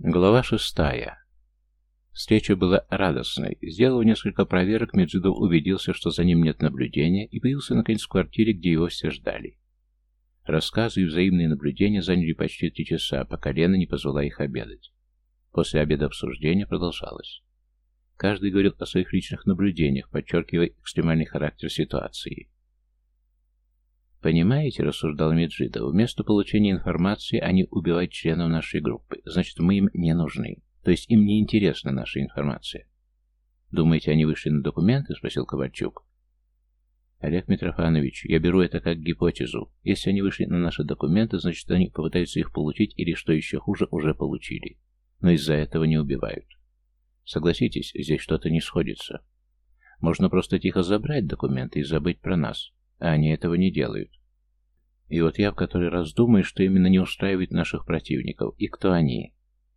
Глава шестая. Встреча была радостной. Сделав несколько проверок, Меджидов убедился, что за ним нет наблюдения, и появился наконец в квартире, где его все ждали. Рассказы и взаимные наблюдения заняли почти три часа, пока Лена не позвала их обедать. После обеда обсуждение продолжалось. Каждый говорил о своих личных наблюдениях, подчеркивая экстремальный характер ситуации. Понимаете, рассуждал Меджидов, а вместо получения информации они убивают членов нашей группы. Значит, мы им не нужны. То есть им не интересна наша информация. Думаете, они вышли на документы? Спросил Ковальчук. Олег Митрофанович, я беру это как гипотезу. Если они вышли на наши документы, значит, они попытаются их получить или, что еще хуже, уже получили. Но из-за этого не убивают. Согласитесь, здесь что-то не сходится. Можно просто тихо забрать документы и забыть про нас. А они этого не делают. И вот я в который раз думаю, что именно не устраивает наших противников, и кто они.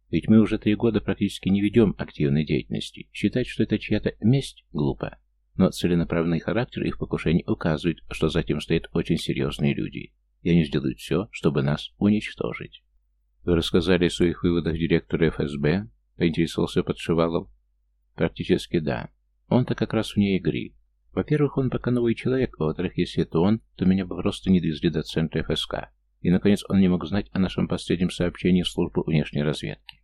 Ведь мы уже три года практически не ведем активной деятельности. Считать, что это чья-то месть, глупо. Но целенаправленный характер их покушений указывает, что за затем стоят очень серьезные люди, и они сделают все, чтобы нас уничтожить. Вы рассказали о своих выводах директора ФСБ? Поинтересовался Подшивалов. Практически да. Он-то как раз в ней игры. Во-первых, он пока новый человек, а во-вторых, если это он, то меня бы просто не довезли до центра ФСК. И, наконец, он не мог знать о нашем последнем сообщении службы внешней разведки.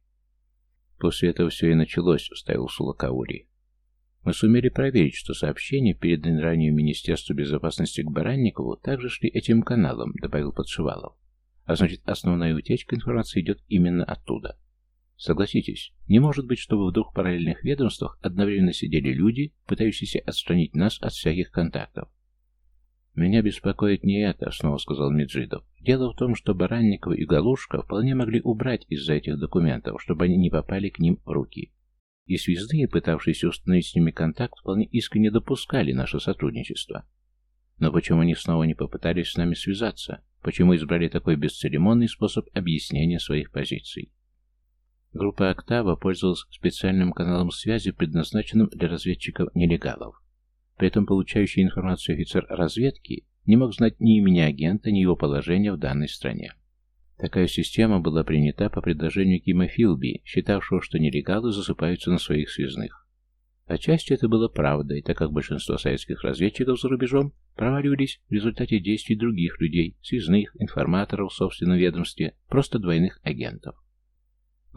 После этого все и началось, вставил Сулакаури. Мы сумели проверить, что сообщения, переданные ранее Министерству безопасности к Баранникову, также шли этим каналом, добавил Подшивалов. А значит, основная утечка информации идет именно оттуда. Согласитесь, не может быть, чтобы в двух параллельных ведомствах одновременно сидели люди, пытающиеся отстранить нас от всяких контактов. «Меня беспокоит не это», — снова сказал Меджидов. «Дело в том, что Баранникова и Галушка вполне могли убрать из-за этих документов, чтобы они не попали к ним в руки. И связные, пытавшиеся установить с ними контакт, вполне искренне допускали наше сотрудничество. Но почему они снова не попытались с нами связаться? Почему избрали такой бесцеремонный способ объяснения своих позиций?» Группа «Октава» пользовалась специальным каналом связи, предназначенным для разведчиков-нелегалов. При этом получающий информацию офицер разведки не мог знать ни имени агента, ни его положения в данной стране. Такая система была принята по предложению Кима Филби, считавшего, что нелегалы засыпаются на своих связных. Отчасти это было правдой, так как большинство советских разведчиков за рубежом проваливались в результате действий других людей, связных, информаторов в собственном ведомстве, просто двойных агентов.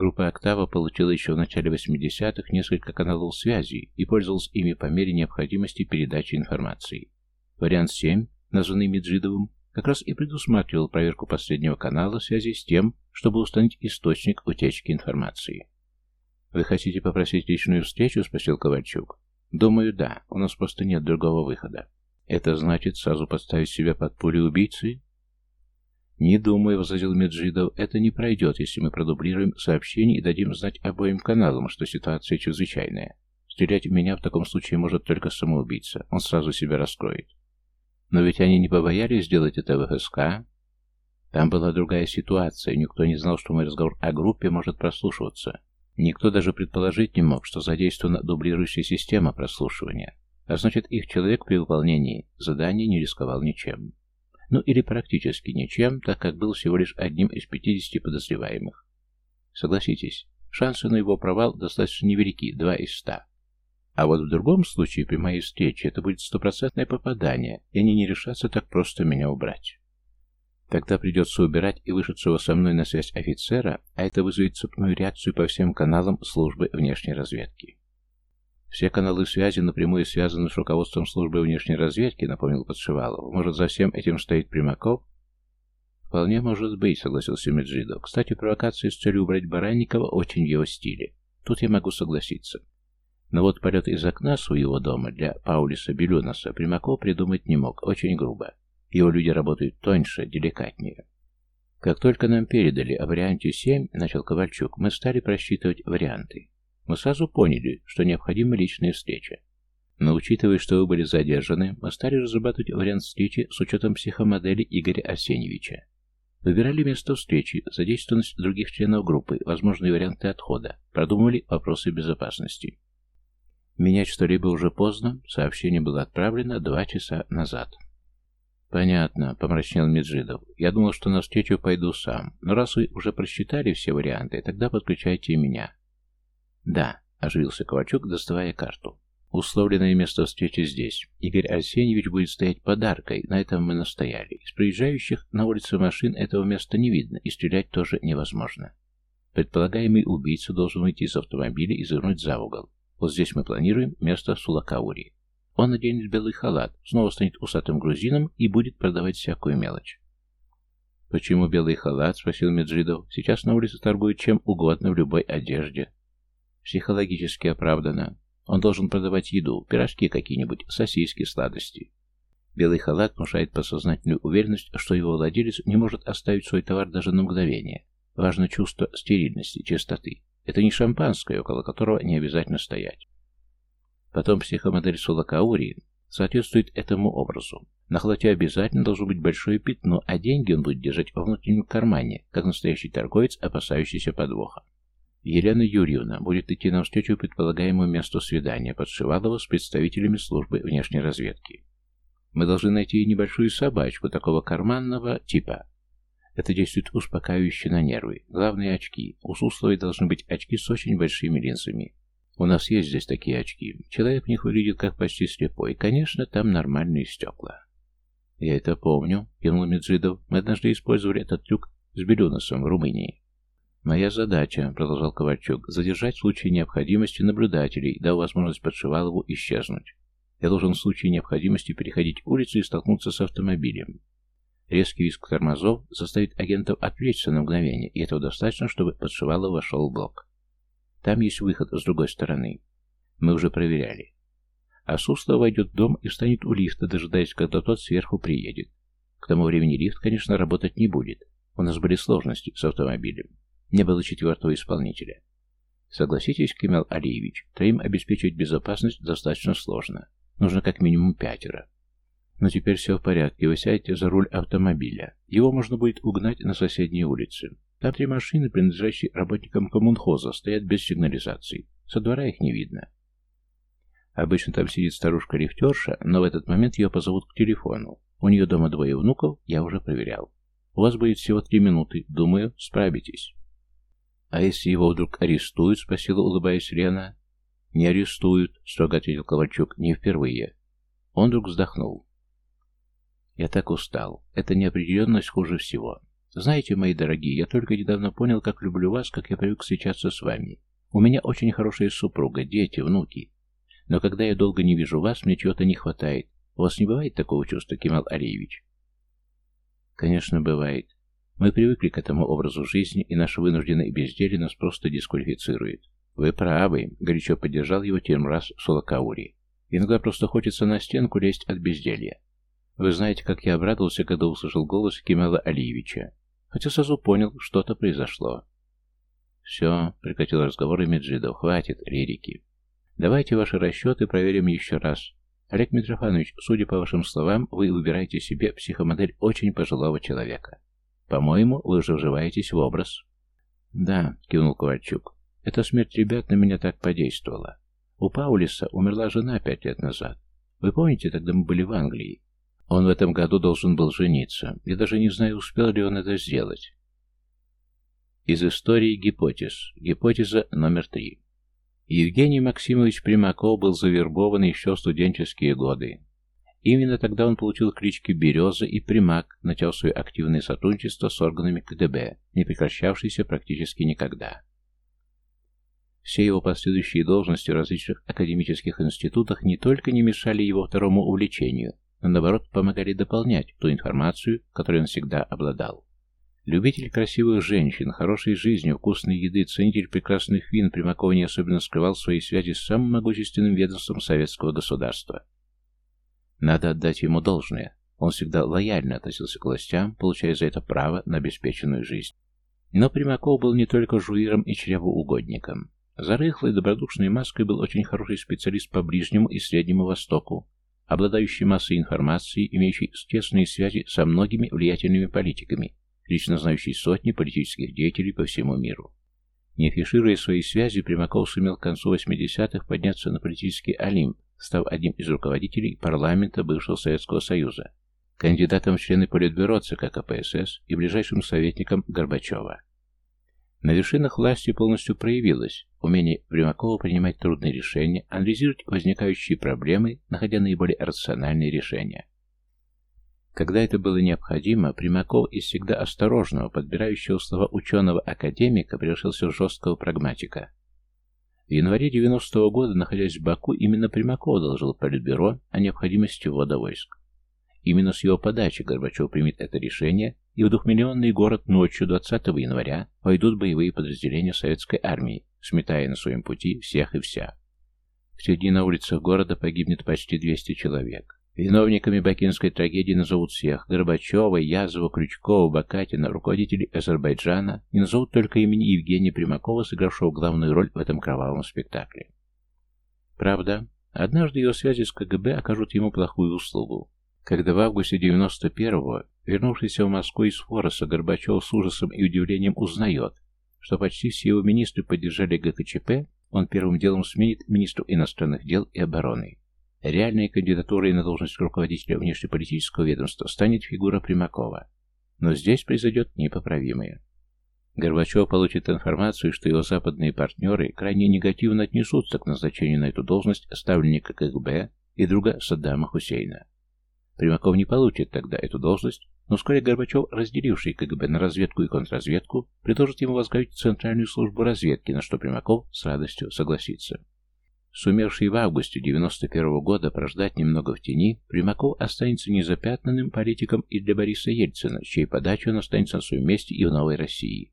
Группа «Октава» получила еще в начале 80-х несколько каналов связи и пользовалась ими по мере необходимости передачи информации. Вариант 7, названный Меджидовым, как раз и предусматривал проверку последнего канала связи с тем, чтобы установить источник утечки информации. «Вы хотите попросить личную встречу?» – спросил Ковальчук. «Думаю, да. У нас просто нет другого выхода». «Это значит сразу подставить себя под пули убийцы?» Не думаю, возразил Меджидов, это не пройдет, если мы продублируем сообщение и дадим знать обоим каналам, что ситуация чрезвычайная. Стрелять в меня в таком случае может только самоубийца, он сразу себя раскроет. Но ведь они не побоялись сделать это в ФСК. Там была другая ситуация, никто не знал, что мой разговор о группе может прослушиваться. Никто даже предположить не мог, что задействована дублирующая система прослушивания. А значит, их человек при выполнении задания не рисковал ничем. Ну или практически ничем, так как был всего лишь одним из 50 подозреваемых. Согласитесь, шансы на его провал достаточно невелики, 2 из 100. А вот в другом случае, при моей встрече, это будет стопроцентное попадание, и они не решатся так просто меня убрать. Тогда придется убирать и вышедшего со мной на связь офицера, а это вызовет цепную реакцию по всем каналам службы внешней разведки. Все каналы связи напрямую связаны с руководством службы внешней разведки, напомнил Подшивалов. Может, за всем этим стоит Примаков? Вполне может быть, согласился Меджидов. Кстати, провокации с целью убрать Баранникова очень в его стиле. Тут я могу согласиться. Но вот полет из окна своего дома для Паулиса Белюнаса Примаков придумать не мог, очень грубо. Его люди работают тоньше, деликатнее. Как только нам передали о варианте 7, начал Ковальчук, мы стали просчитывать варианты. Мы сразу поняли, что необходима личная встреча. Но учитывая, что вы были задержаны, мы стали разрабатывать вариант встречи с учетом психомодели Игоря Арсеньевича. Выбирали место встречи, задействованность других членов группы, возможные варианты отхода, продумывали вопросы безопасности. Менять что-либо уже поздно, сообщение было отправлено два часа назад. «Понятно», — помрачнел Меджидов. «Я думал, что на встречу пойду сам, но раз вы уже просчитали все варианты, тогда подключайте меня. «Да», — оживился Ковачук, доставая карту. «Условленное место встречи здесь. Игорь Арсеньевич будет стоять подаркой, на этом мы настояли. Из приезжающих на улице машин этого места не видно, и стрелять тоже невозможно. Предполагаемый убийца должен выйти из автомобиля и завернуть за угол. Вот здесь мы планируем место Сулакаури. Он наденет белый халат, снова станет усатым грузином и будет продавать всякую мелочь». «Почему белый халат?» — спросил Меджидов. «Сейчас на улице торгуют чем угодно в любой одежде психологически оправдано. Он должен продавать еду, пирожки какие-нибудь, сосиски, сладости. Белый халат внушает подсознательную уверенность, что его владелец не может оставить свой товар даже на мгновение. Важно чувство стерильности, чистоты. Это не шампанское, около которого не обязательно стоять. Потом психомодель Сулакаури соответствует этому образу. На халате обязательно должно быть большое пятно, а деньги он будет держать во внутреннем кармане, как настоящий торговец, опасающийся подвоха. Елена Юрьевна будет идти навстречу предполагаемому месту свидания Подшивалова с представителями службы внешней разведки. Мы должны найти небольшую собачку такого карманного типа. Это действует успокаивающе на нервы. Главные очки. У Сусловой должны быть очки с очень большими линзами. У нас есть здесь такие очки. Человек в них выглядит как почти слепой. Конечно, там нормальные стекла. Я это помню, кивнул Меджидов. Мы однажды использовали этот трюк с Белюносом в Румынии. Моя задача, — продолжал Ковальчук, — задержать в случае необходимости наблюдателей, дав возможность Подшивалову исчезнуть. Я должен в случае необходимости переходить улицу и столкнуться с автомобилем. Резкий визг тормозов заставит агентов отвлечься на мгновение, и этого достаточно, чтобы Подшивалов вошел в блок. Там есть выход с другой стороны. Мы уже проверяли. А Сусло войдет в дом и встанет у лифта, дожидаясь, когда тот сверху приедет. К тому времени лифт, конечно, работать не будет. У нас были сложности с автомобилем. Не было четвертого исполнителя. Согласитесь, Кимел Алиевич, троим обеспечить безопасность достаточно сложно. Нужно как минимум пятеро. Но теперь все в порядке, вы сядете за руль автомобиля. Его можно будет угнать на соседние улицы. Там три машины, принадлежащие работникам коммунхоза, стоят без сигнализации. Со двора их не видно. Обычно там сидит старушка-лифтерша, но в этот момент ее позовут к телефону. У нее дома двое внуков, я уже проверял. У вас будет всего три минуты, думаю, справитесь. А если его вдруг арестуют, спросила, улыбаясь Лена. Не арестуют, строго ответил Ковальчук, не впервые. Он вдруг вздохнул. Я так устал. Эта неопределенность хуже всего. Знаете, мои дорогие, я только недавно понял, как люблю вас, как я привык встречаться с вами. У меня очень хорошая супруга, дети, внуки. Но когда я долго не вижу вас, мне чего-то не хватает. У вас не бывает такого чувства, Кемал Алиевич? Конечно, бывает. Мы привыкли к этому образу жизни, и наше вынужденное безделье нас просто дисквалифицирует. Вы правы, горячо поддержал его тем раз Сулакаури. Иногда просто хочется на стенку лезть от безделья. Вы знаете, как я обрадовался, когда услышал голос Кемала Алиевича. Хотя сразу понял, что-то произошло. Все, прекратил разговор Меджидов, хватит лирики. Давайте ваши расчеты проверим еще раз. Олег Митрофанович, судя по вашим словам, вы выбираете себе психомодель очень пожилого человека. По-моему, вы же заживаетесь в образ». «Да», — кивнул Ковальчук. «Эта смерть ребят на меня так подействовала. У Паулиса умерла жена пять лет назад. Вы помните, тогда мы были в Англии? Он в этом году должен был жениться. Я даже не знаю, успел ли он это сделать». Из истории гипотез. Гипотеза номер три. Евгений Максимович Примаков был завербован еще в студенческие годы. Именно тогда он получил клички «Береза» и «Примак», начал свое активное сотрудничество с органами КДБ, не прекращавшееся практически никогда. Все его последующие должности в различных академических институтах не только не мешали его второму увлечению, но наоборот помогали дополнять ту информацию, которой он всегда обладал. Любитель красивых женщин, хорошей жизни, вкусной еды, ценитель прекрасных вин, Примаков не особенно скрывал свои связи с самым могущественным ведомством советского государства. Надо отдать ему должное. Он всегда лояльно относился к властям, получая за это право на обеспеченную жизнь. Но Примаков был не только жуиром и чревоугодником. За рыхлой добродушной маской был очень хороший специалист по Ближнему и Среднему Востоку, обладающий массой информации, имеющий тесные связи со многими влиятельными политиками, лично знающий сотни политических деятелей по всему миру. Не афишируя свои связи, Примаков сумел к концу 80-х подняться на политический олимп, стал одним из руководителей парламента бывшего Советского Союза, кандидатом в члены Политбюро ЦК КПСС и ближайшим советником Горбачева. На вершинах власти полностью проявилось умение Примакова принимать трудные решения, анализировать возникающие проблемы, находя наиболее рациональные решения. Когда это было необходимо, Примаков из всегда осторожного, подбирающего слова ученого-академика превратился в жесткого прагматика – в январе 90-го года, находясь в Баку, именно Примаков доложил Политбюро о необходимости ввода войск. Именно с его подачи Горбачев примет это решение, и в двухмиллионный город ночью 20 января войдут боевые подразделения советской армии, сметая на своем пути всех и вся. В середине на улицах города погибнет почти 200 человек. Виновниками бакинской трагедии назовут всех – Горбачева, Язова, Крючкова, Бакатина, руководителей Азербайджана, не назовут только имени Евгения Примакова, сыгравшего главную роль в этом кровавом спектакле. Правда, однажды его связи с КГБ окажут ему плохую услугу. Когда в августе 91-го, вернувшийся в Москву из Фороса, Горбачев с ужасом и удивлением узнает, что почти все его министры поддержали ГКЧП, он первым делом сменит министру иностранных дел и обороны. Реальная кандидатура должность руководителя внешнеполитического ведомства станет фигура Примакова. Но здесь произойдет непоправимое. Горбачев получит информацию, что его западные партнеры крайне негативно отнесутся к назначению на эту должность ставленника КГБ и друга Саддама Хусейна. Примаков не получит тогда эту должность, но вскоре Горбачев, разделивший КГБ на разведку и контрразведку, предложит ему возглавить Центральную службу разведки, на что Примаков с радостью согласится. Сумевший в августе 91 года прождать немного в тени, Примаков останется незапятнанным политиком и для Бориса Ельцина, чьей подачей он останется на своем месте и в Новой России.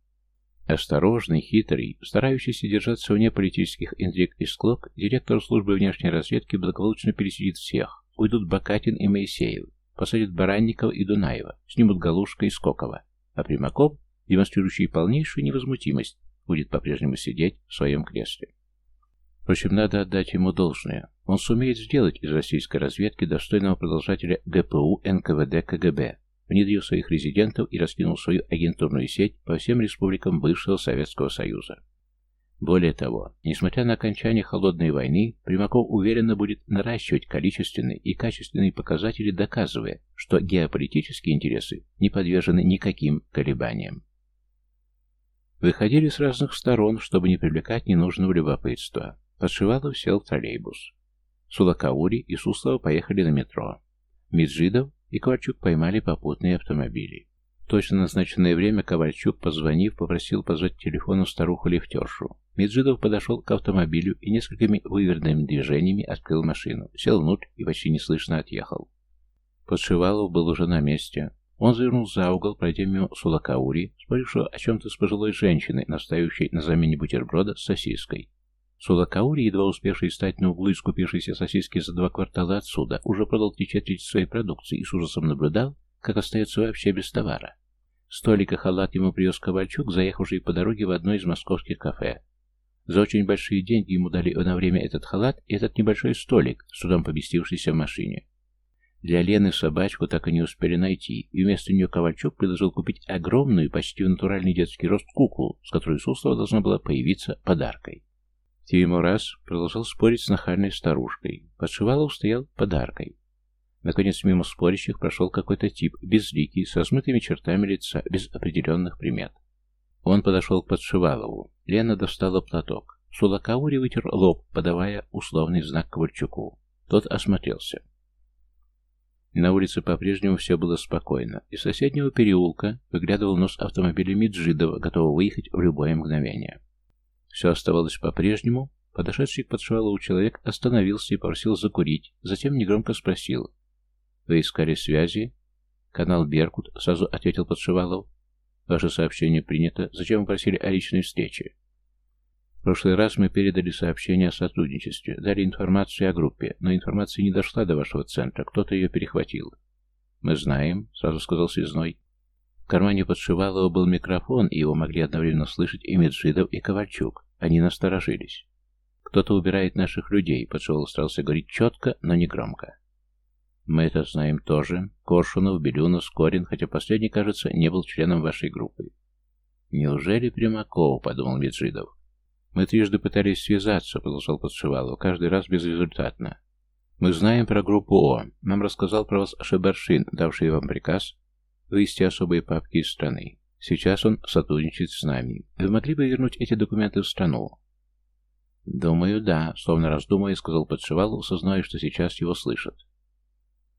Осторожный, хитрый, старающийся держаться вне политических интриг и склок, директор службы внешней разведки благополучно пересидит всех. Уйдут Бакатин и Моисеев, посадят Баранникова и Дунаева, снимут Галушка и Скокова. А Примаков, демонстрирующий полнейшую невозмутимость, будет по-прежнему сидеть в своем кресле. Впрочем, надо отдать ему должное. Он сумеет сделать из российской разведки достойного продолжателя ГПУ, НКВД, КГБ, внедрил своих резидентов и раскинул свою агентурную сеть по всем республикам бывшего Советского Союза. Более того, несмотря на окончание Холодной войны, Примаков уверенно будет наращивать количественные и качественные показатели, доказывая, что геополитические интересы не подвержены никаким колебаниям. Выходили с разных сторон, чтобы не привлекать ненужного любопытства. Подшивалов сел в троллейбус. Сулакаури и Суслов поехали на метро. Меджидов и Ковальчук поймали попутные автомобили. В точно назначенное время Ковальчук, позвонив, попросил позвать телефону старуху-лифтершу. Меджидов подошел к автомобилю и несколькими выверными движениями открыл машину, сел внутрь и почти неслышно отъехал. Подшивалов был уже на месте. Он завернул за угол, пройдя мимо Сулакаури, спорившего о чем-то с пожилой женщиной, настаивающей на замене бутерброда с сосиской. Сулакаури, едва успевший встать на углу и скупившийся сосиски за два квартала отсюда, уже продал те треть своей продукции и с ужасом наблюдал, как остается вообще без товара. Столика халат ему привез Ковальчук, заехавший по дороге в одно из московских кафе. За очень большие деньги ему дали на время этот халат и этот небольшой столик, с трудом поместившийся в машине. Для Лены собачку так и не успели найти, и вместо нее Ковальчук предложил купить огромную, почти в натуральный детский рост куклу, с которой Суслова должна была появиться подаркой. Тима раз продолжал спорить с нахальной старушкой, подшивал устоял подаркой. Наконец, мимо спорящих прошел какой-то тип, безликий, со смытыми чертами лица, без определенных примет. Он подошел к Подшивалову. Лена достала платок. Сулакаури вытер лоб, подавая условный знак Ковальчуку. Тот осмотрелся. На улице по-прежнему все было спокойно. Из соседнего переулка выглядывал нос автомобиля Меджидова, готового выехать в любое мгновение. Все оставалось по-прежнему. Подошедший к подшвалову человек остановился и попросил закурить. Затем негромко спросил. «Вы искали связи?» «Канал Беркут», — сразу ответил Подшивалов. «Ваше сообщение принято. Зачем вы просили о личной встрече?» «В прошлый раз мы передали сообщение о сотрудничестве, дали информацию о группе, но информация не дошла до вашего центра, кто-то ее перехватил». «Мы знаем», — сразу сказал Связной. В кармане Подшивалова был микрофон, и его могли одновременно слышать и Меджидов, и Ковальчук. Они насторожились. Кто-то убирает наших людей, поцеловал старался говорить четко, но не громко. Мы это знаем тоже. Коршунов, Белюнов, Скорин, хотя последний, кажется, не был членом вашей группы. Неужели Примаков, подумал Меджидов. Мы трижды пытались связаться, продолжал Подшивалов, каждый раз безрезультатно. Мы знаем про группу О. Нам рассказал про вас Шебаршин, давший вам приказ вывести особые папки из страны. Сейчас он сотрудничает с нами. Вы могли бы вернуть эти документы в страну? Думаю, да, словно раздумывая, сказал подшивал, осознавая, что сейчас его слышат.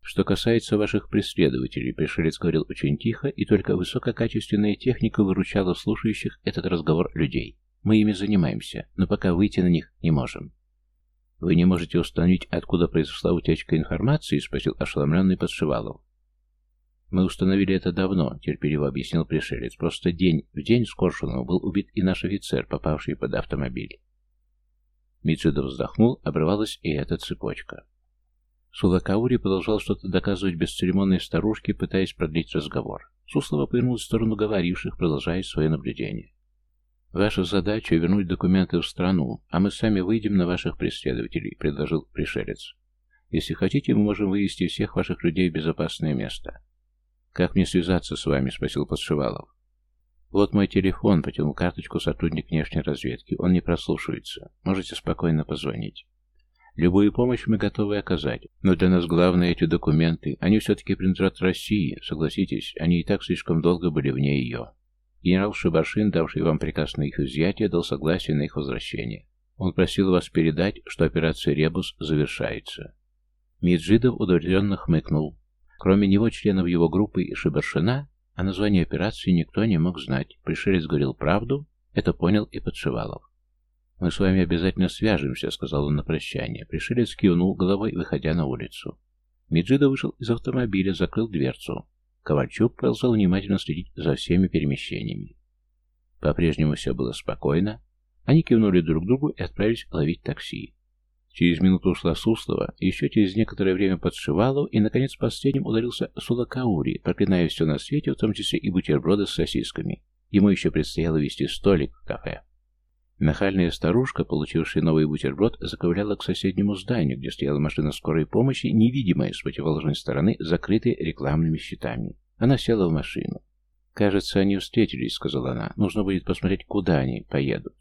Что касается ваших преследователей, пришелец говорил очень тихо, и только высококачественная техника выручала слушающих этот разговор людей. Мы ими занимаемся, но пока выйти на них не можем. «Вы не можете установить, откуда произошла утечка информации?» — спросил ошеломленный Подшивалов. Мы установили это давно, терпеливо объяснил пришелец. Просто день в день с коршуновым был убит и наш офицер, попавший под автомобиль. Митсюда вздохнул, обрывалась и эта цепочка. Сулакаури продолжал что-то доказывать бесцеремонной старушке, пытаясь продлить разговор. Суслова повернулась в сторону говоривших, продолжая свое наблюдение. «Ваша задача — вернуть документы в страну, а мы сами выйдем на ваших преследователей», — предложил пришелец. «Если хотите, мы можем вывести всех ваших людей в безопасное место. Как мне связаться с вами?» — спросил Подшивалов. «Вот мой телефон», — потянул карточку сотрудник внешней разведки. «Он не прослушивается. Можете спокойно позвонить». «Любую помощь мы готовы оказать, но для нас главное эти документы. Они все-таки принадлежат России, согласитесь, они и так слишком долго были вне ее». Генерал Шибашин, давший вам приказ на их изъятие, дал согласие на их возвращение. Он просил вас передать, что операция «Ребус» завершается. Меджидов удовлетворенно хмыкнул. Кроме него членов его группы и Шибаршина, о а названии операции никто не мог знать. Пришелец говорил правду, это понял и Подшивалов. «Мы с вами обязательно свяжемся», — сказал он на прощание. Пришелец кивнул головой, выходя на улицу. Меджида вышел из автомобиля, закрыл дверцу. Ковальчук продолжал внимательно следить за всеми перемещениями. По-прежнему все было спокойно. Они кивнули друг другу и отправились ловить такси. Через минуту ушла Суслова, еще через некоторое время подшивалов, и, наконец, последним ударился Сулакаури, проклиная все на свете, в том числе и бутерброды с сосисками. Ему еще предстояло вести столик в кафе. Нахальная старушка, получившая новый бутерброд, заковыляла к соседнему зданию, где стояла машина скорой помощи, невидимая с противоположной стороны, закрытая рекламными щитами. Она села в машину. «Кажется, они встретились», — сказала она. «Нужно будет посмотреть, куда они поедут».